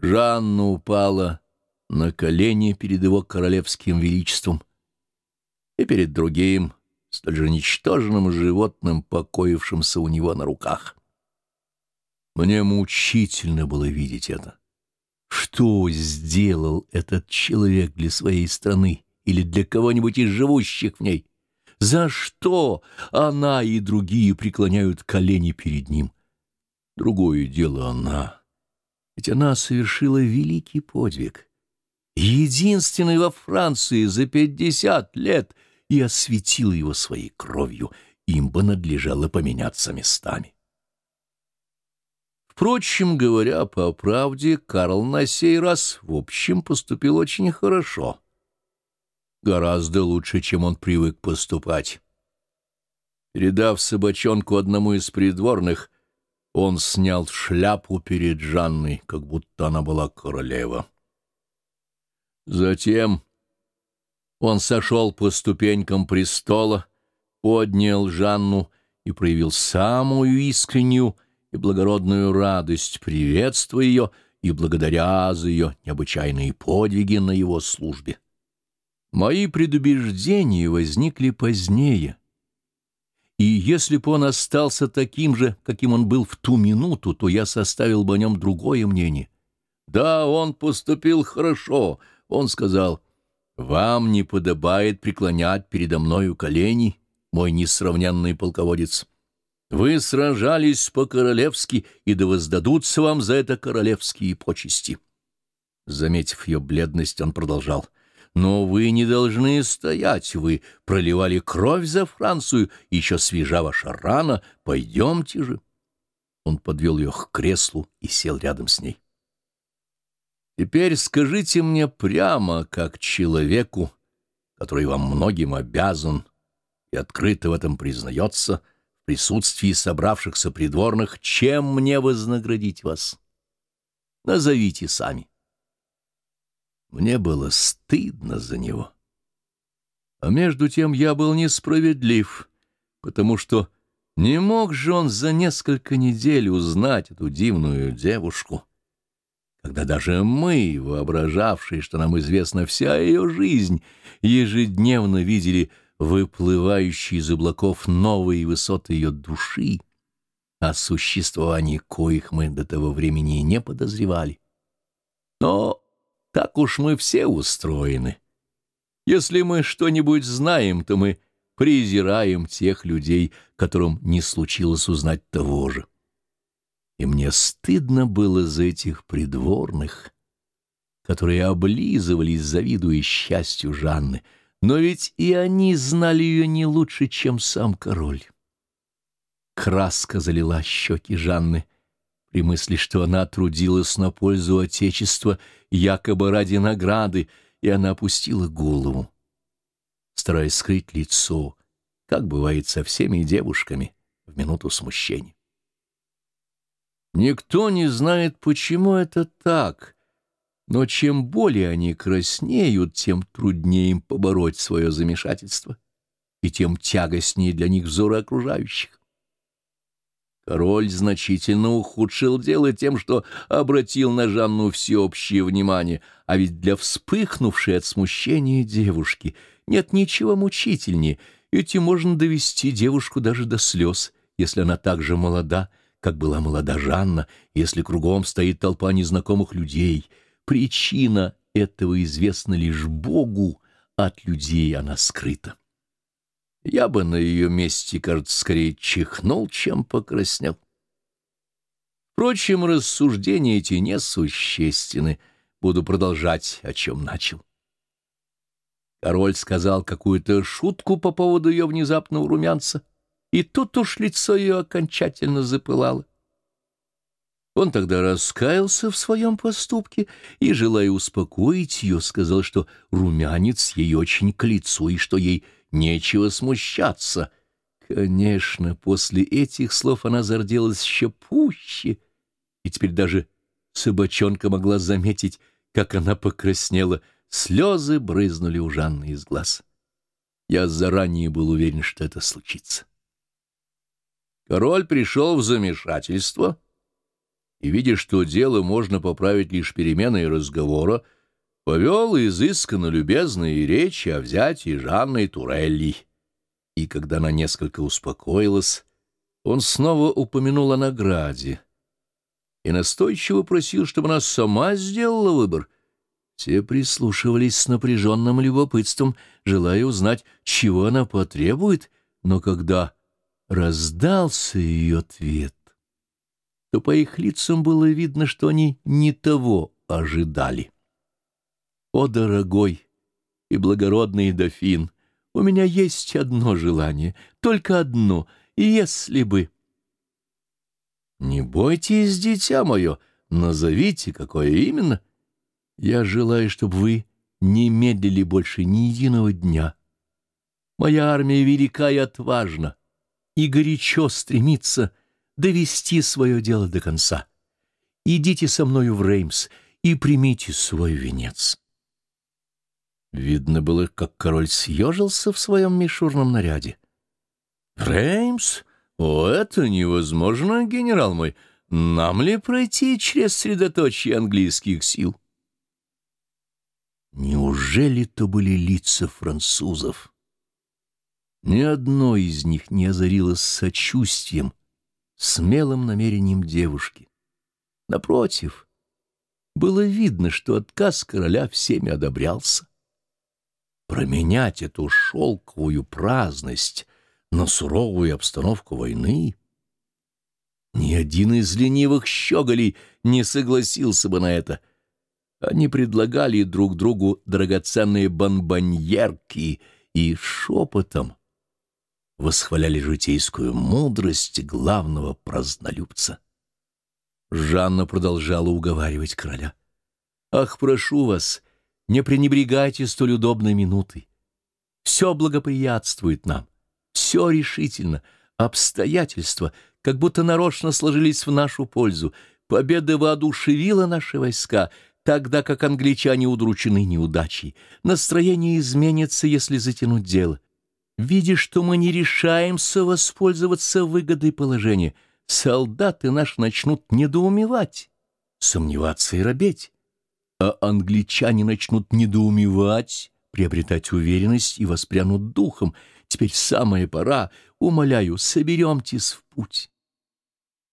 Жанна упала на колени перед его королевским величеством и перед другим, столь же ничтожным животным, покоившимся у него на руках. Мне мучительно было видеть это. Что сделал этот человек для своей страны или для кого-нибудь из живущих в ней? За что она и другие преклоняют колени перед ним? Другое дело она. Ведь она совершила великий подвиг. Единственный во Франции за пятьдесят лет и осветила его своей кровью. Им бы надлежало поменяться местами. Впрочем, говоря по правде, Карл на сей раз в общем поступил очень хорошо. Гораздо лучше, чем он привык поступать. Передав собачонку одному из придворных, он снял шляпу перед Жанной, как будто она была королева. Затем он сошел по ступенькам престола, поднял Жанну и проявил самую искреннюю, и благородную радость, приветствуя ее и благодаря за ее необычайные подвиги на его службе. Мои предубеждения возникли позднее, и если бы он остался таким же, каким он был в ту минуту, то я составил бы о нем другое мнение. Да, он поступил хорошо, он сказал, «Вам не подобает преклонять передо мною колени, мой несравненный полководец». Вы сражались по-королевски, и да воздадутся вам за это королевские почести. Заметив ее бледность, он продолжал. Но вы не должны стоять, вы проливали кровь за Францию, еще свежа ваша рана, пойдемте же. Он подвел ее к креслу и сел рядом с ней. Теперь скажите мне прямо, как человеку, который вам многим обязан и открыто в этом признается, — присутствии собравшихся придворных, чем мне вознаградить вас? Назовите сами. Мне было стыдно за него. А между тем я был несправедлив, потому что не мог же он за несколько недель узнать эту дивную девушку, когда даже мы, воображавшие, что нам известна вся ее жизнь, ежедневно видели выплывающие из облаков новые высоты ее души, о существовании коих мы до того времени не подозревали. Но так уж мы все устроены. Если мы что-нибудь знаем, то мы презираем тех людей, которым не случилось узнать того же. И мне стыдно было за этих придворных, которые облизывались, завидуя счастью Жанны — но ведь и они знали ее не лучше, чем сам король. Краска залила щеки Жанны при мысли, что она трудилась на пользу Отечества, якобы ради награды, и она опустила голову, стараясь скрыть лицо, как бывает со всеми девушками в минуту смущения. Никто не знает, почему это так — но чем более они краснеют, тем труднее им побороть свое замешательство, и тем тягостнее для них взоры окружающих. Король значительно ухудшил дело тем, что обратил на Жанну всеобщее внимание, а ведь для вспыхнувшей от смущения девушки нет ничего мучительнее, этим можно довести девушку даже до слез, если она так же молода, как была молода Жанна, если кругом стоит толпа незнакомых людей — Причина этого известна лишь Богу, от людей она скрыта. Я бы на ее месте, кажется, скорее чихнул, чем покраснел. Впрочем, рассуждения эти несущественны. Буду продолжать, о чем начал. Король сказал какую-то шутку по поводу ее внезапного румянца, и тут уж лицо ее окончательно запылало. Он тогда раскаялся в своем поступке и, желая успокоить ее, сказал, что румянец ей очень к лицу и что ей нечего смущаться. Конечно, после этих слов она зарделась еще пуще, и теперь даже собачонка могла заметить, как она покраснела, слезы брызнули у Жанны из глаз. Я заранее был уверен, что это случится. Король пришел в замешательство — и, видя, что дело можно поправить лишь переменой разговора, повел изысканно любезные речи о взятии Жанны Турелли. И когда она несколько успокоилась, он снова упомянул о награде и настойчиво просил, чтобы она сама сделала выбор. Все прислушивались с напряженным любопытством, желая узнать, чего она потребует, но когда раздался ее ответ, то по их лицам было видно, что они не того ожидали. «О, дорогой и благородный дофин, у меня есть одно желание, только одно, если бы...» «Не бойтесь, дитя мое, назовите, какое именно. Я желаю, чтобы вы не медлили больше ни единого дня. Моя армия велика и отважна, и горячо стремится довести свое дело до конца. Идите со мною в Реймс и примите свой венец». Видно было, как король съежился в своем мишурном наряде. «Реймс? О, это невозможно, генерал мой! Нам ли пройти через средоточие английских сил?» Неужели то были лица французов? Ни одно из них не озарилось сочувствием, смелым намерением девушки. Напротив, было видно, что отказ короля всеми одобрялся. Променять эту шелковую праздность на суровую обстановку войны ни один из ленивых щеголей не согласился бы на это. Они предлагали друг другу драгоценные бомбоньерки и шепотом восхваляли житейскую мудрость главного празднолюбца. Жанна продолжала уговаривать короля. «Ах, прошу вас, не пренебрегайте столь удобной минутой. Все благоприятствует нам, все решительно, обстоятельства как будто нарочно сложились в нашу пользу. Победа воодушевила наши войска, тогда как англичане удручены неудачей. Настроение изменится, если затянуть дело. Видя, что мы не решаемся воспользоваться выгодой положения, солдаты наши начнут недоумевать, сомневаться и робеть. А англичане начнут недоумевать, приобретать уверенность и воспрянут духом. Теперь самая пора, умоляю, соберемтесь в путь.